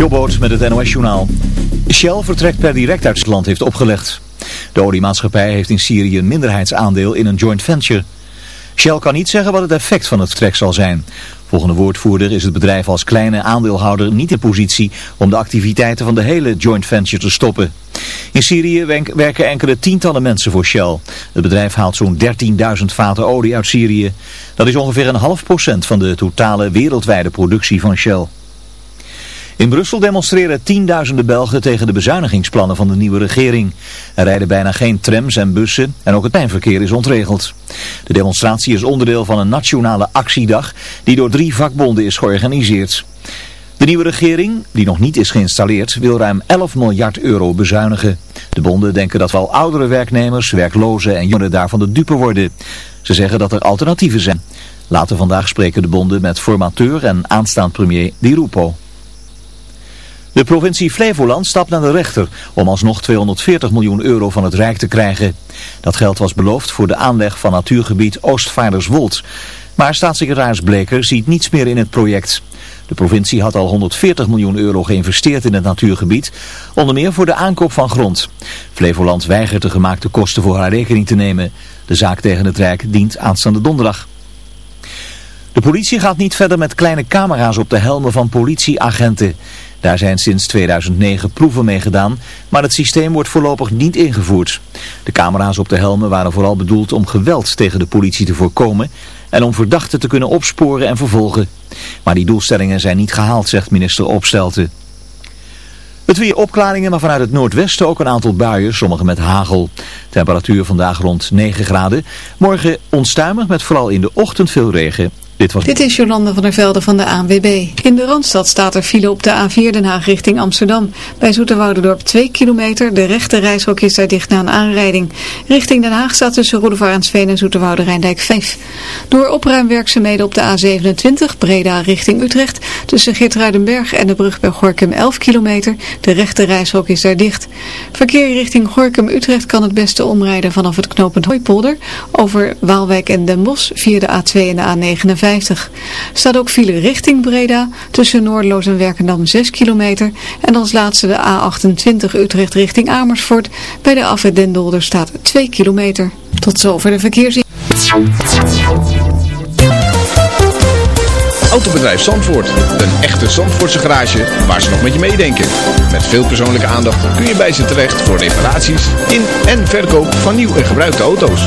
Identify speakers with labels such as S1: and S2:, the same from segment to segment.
S1: Jobboot met het NOS Journaal. Shell vertrekt per direct uit het land heeft opgelegd. De oliemaatschappij heeft in Syrië een minderheidsaandeel in een joint venture. Shell kan niet zeggen wat het effect van het vertrek zal zijn. Volgende woordvoerder is het bedrijf als kleine aandeelhouder niet in positie om de activiteiten van de hele joint venture te stoppen. In Syrië werken enkele tientallen mensen voor Shell. Het bedrijf haalt zo'n 13.000 vaten olie uit Syrië. Dat is ongeveer een half procent van de totale wereldwijde productie van Shell. In Brussel demonstreren tienduizenden Belgen tegen de bezuinigingsplannen van de nieuwe regering. Er rijden bijna geen trams en bussen en ook het treinverkeer is ontregeld. De demonstratie is onderdeel van een nationale actiedag die door drie vakbonden is georganiseerd. De nieuwe regering, die nog niet is geïnstalleerd, wil ruim 11 miljard euro bezuinigen. De bonden denken dat wel oudere werknemers, werklozen en jongeren daarvan de dupe worden. Ze zeggen dat er alternatieven zijn. Later vandaag spreken de bonden met formateur en aanstaand premier Di Rupo. De provincie Flevoland stapt naar de rechter om alsnog 240 miljoen euro van het Rijk te krijgen. Dat geld was beloofd voor de aanleg van natuurgebied Oostvaarderswold. Maar staatssecretaris Bleker ziet niets meer in het project. De provincie had al 140 miljoen euro geïnvesteerd in het natuurgebied, onder meer voor de aankoop van grond. Flevoland weigert de gemaakte kosten voor haar rekening te nemen. De zaak tegen het Rijk dient aanstaande donderdag. De politie gaat niet verder met kleine camera's op de helmen van politieagenten. Daar zijn sinds 2009 proeven mee gedaan, maar het systeem wordt voorlopig niet ingevoerd. De camera's op de helmen waren vooral bedoeld om geweld tegen de politie te voorkomen en om verdachten te kunnen opsporen en vervolgen. Maar die doelstellingen zijn niet gehaald, zegt minister Opstelten. Het weer opklaringen, maar vanuit het noordwesten ook een aantal buien, sommige met hagel. Temperatuur vandaag rond 9 graden. Morgen onstuimig met vooral in de ochtend veel regen
S2: dit, is Jolande van der Velde van de ANWB. In de Randstad staat er file op de A4 Den Haag richting Amsterdam. Bij Zoeterwoudendorp 2 kilometer. De rechte reishok is daar dicht na een aanrijding. Richting Den Haag staat tussen Roedevaartsveen en Zoeterwoude Rijndijk 5. Door opruimwerkzaamheden op de A27 Breda richting Utrecht. Tussen Geertruidenberg en de brug bij Gorkum 11 kilometer. De rechte reishok is daar dicht. Verkeer richting Gorkum-Utrecht kan het beste omrijden vanaf het knooppunt Hooipolder. Over Waalwijk en Den Bosch via de A2 en de A59. Staat ook file richting Breda tussen Noordloos en Werkendam 6 kilometer. En als laatste de A28 Utrecht richting Amersfoort. Bij de afwet Den staat 2 kilometer. Tot zover de verkeers.
S3: Autobedrijf Zandvoort. Een echte Zandvoortse garage waar ze nog met je meedenken. Met veel persoonlijke aandacht kun je bij ze terecht voor reparaties in en verkoop van nieuw en gebruikte auto's.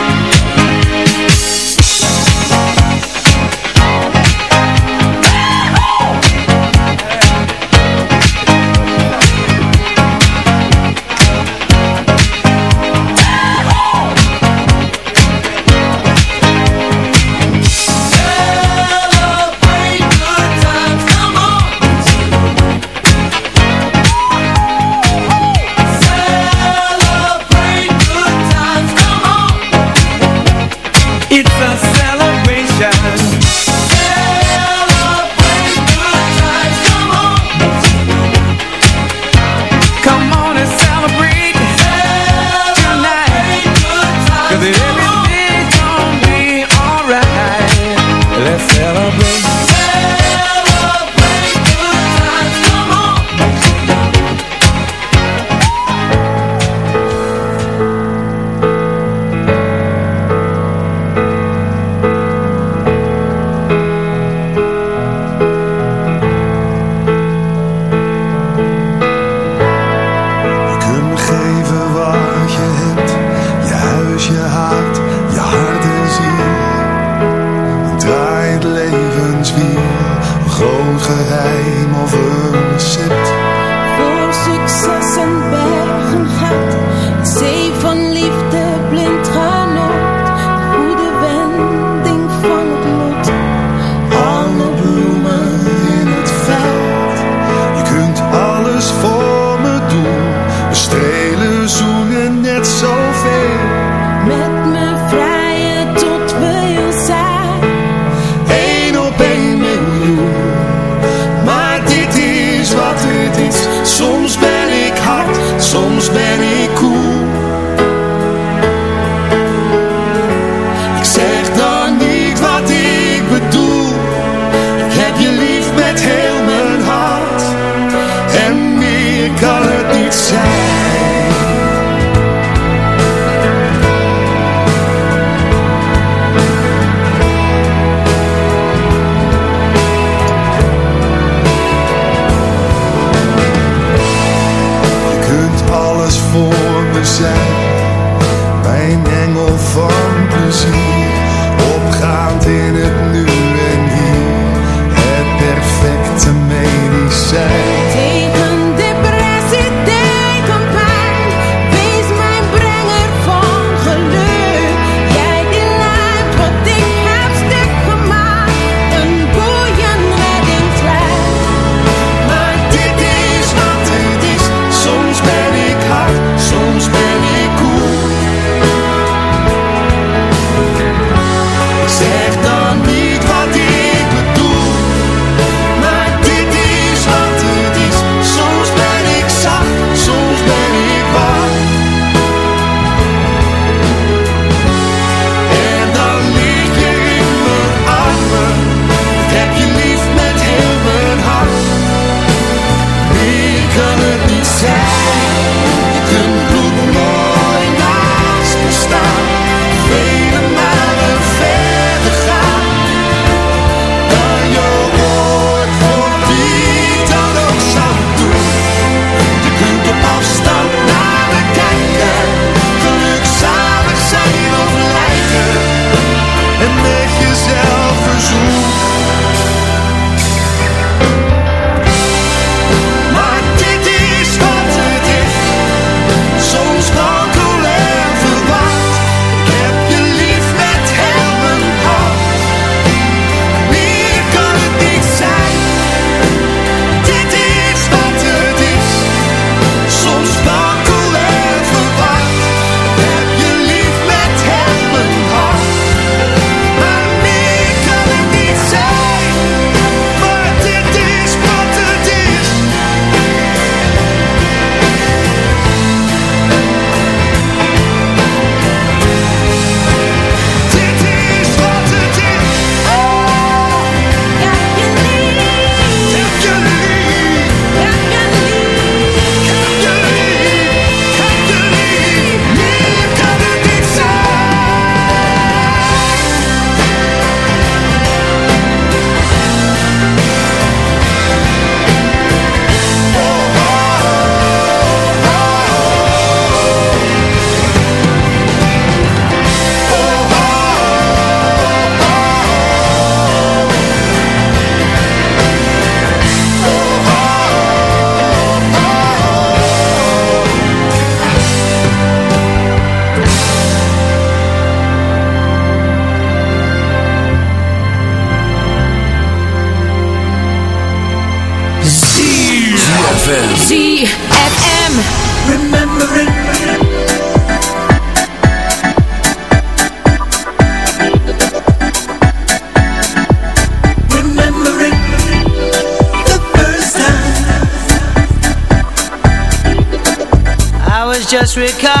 S4: Africa.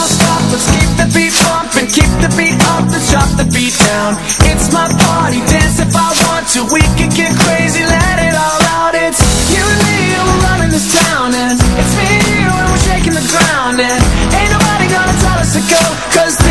S5: don't stop, let's keep the beat pumping, keep the beat up, let's drop the beat down. It's my party, dance if I want to. We can get crazy, let it all out. It's you and me, and we're running this town, and it's me and and we're shaking the ground, and ain't nobody gonna tell us to go, cause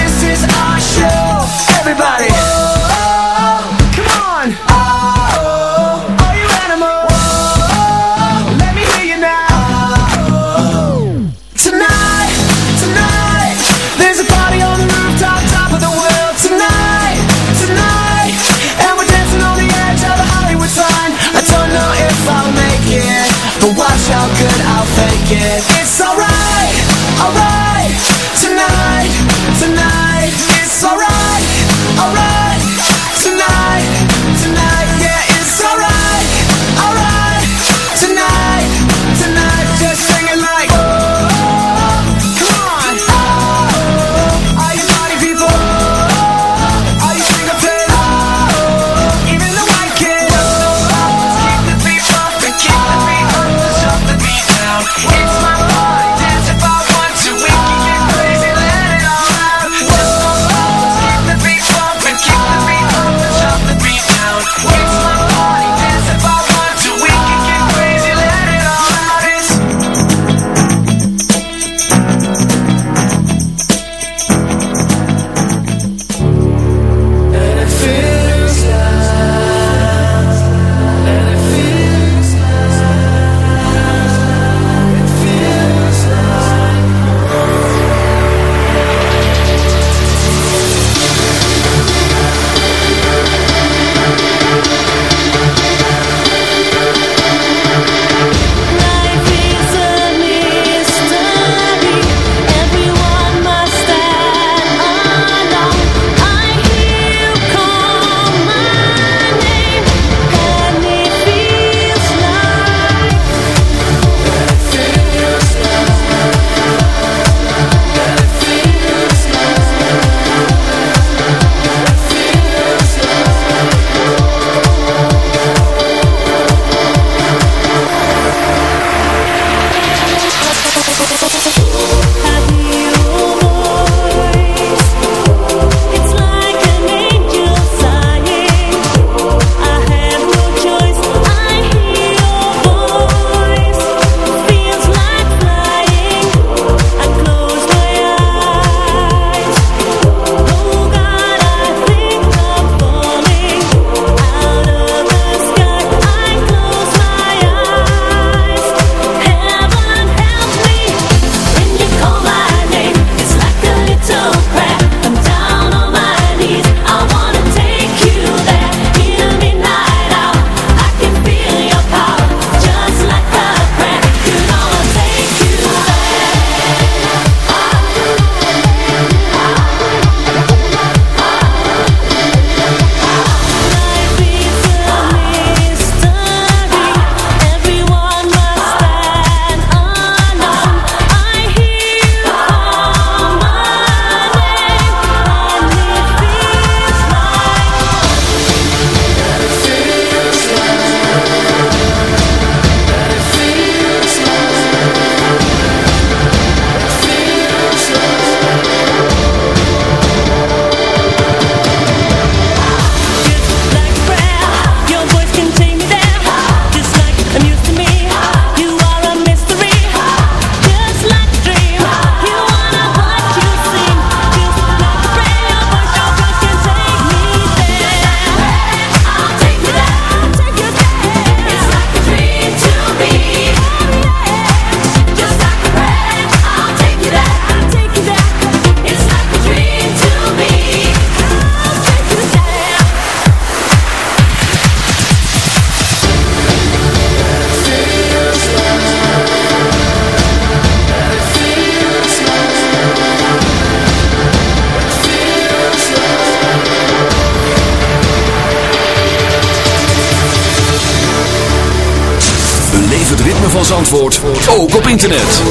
S6: Zandvoort ook op internet.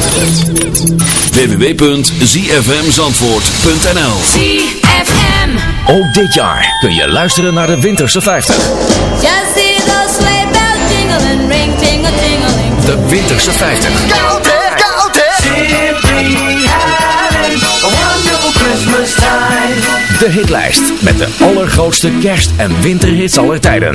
S6: www.zfmzandvoort.nl
S7: ZFM
S5: Ook dit jaar kun je luisteren naar de Winterse 50.
S8: Just see those sleigh bells jingling, ring, tingle.
S5: De Winterse 50.
S4: Koud hè, koud hè. Simply having a wonderful Christmas time.
S5: De hitlijst met de allergrootste kerst- en winterhits aller tijden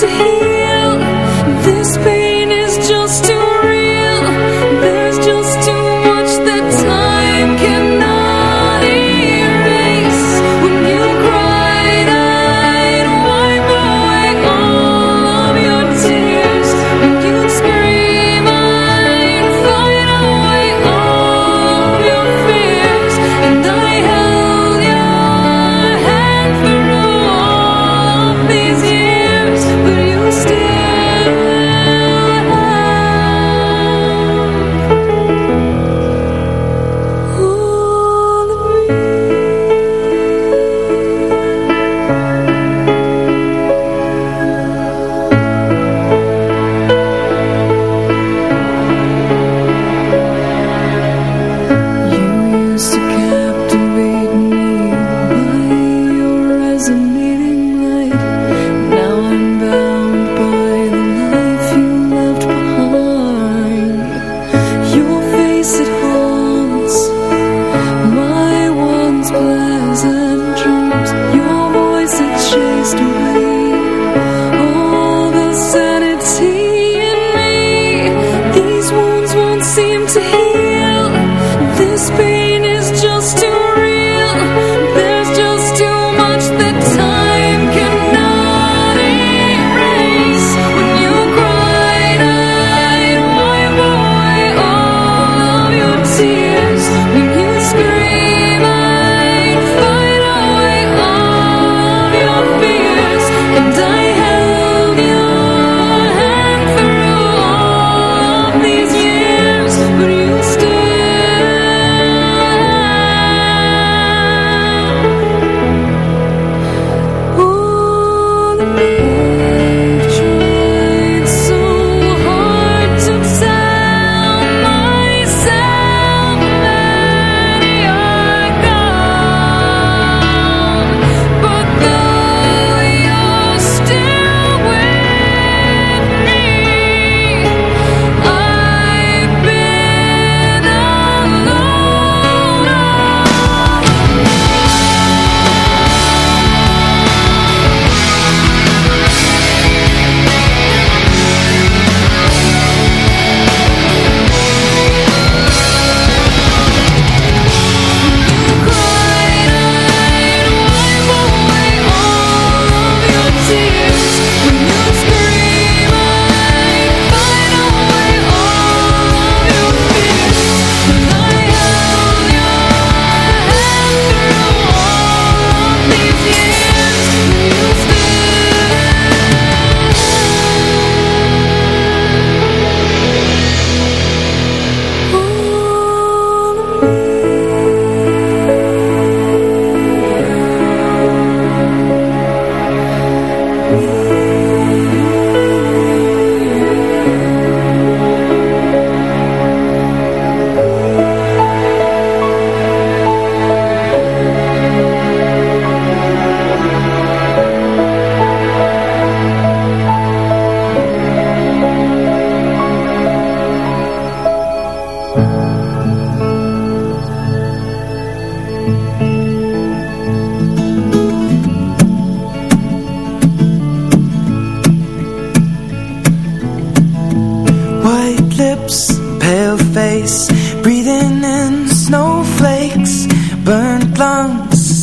S4: to hear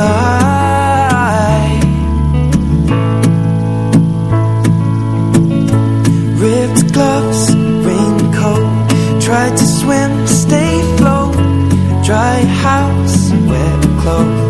S4: lie. Ripped gloves, raincoat, tried to swim, stay
S6: float, dry house, wet clothes.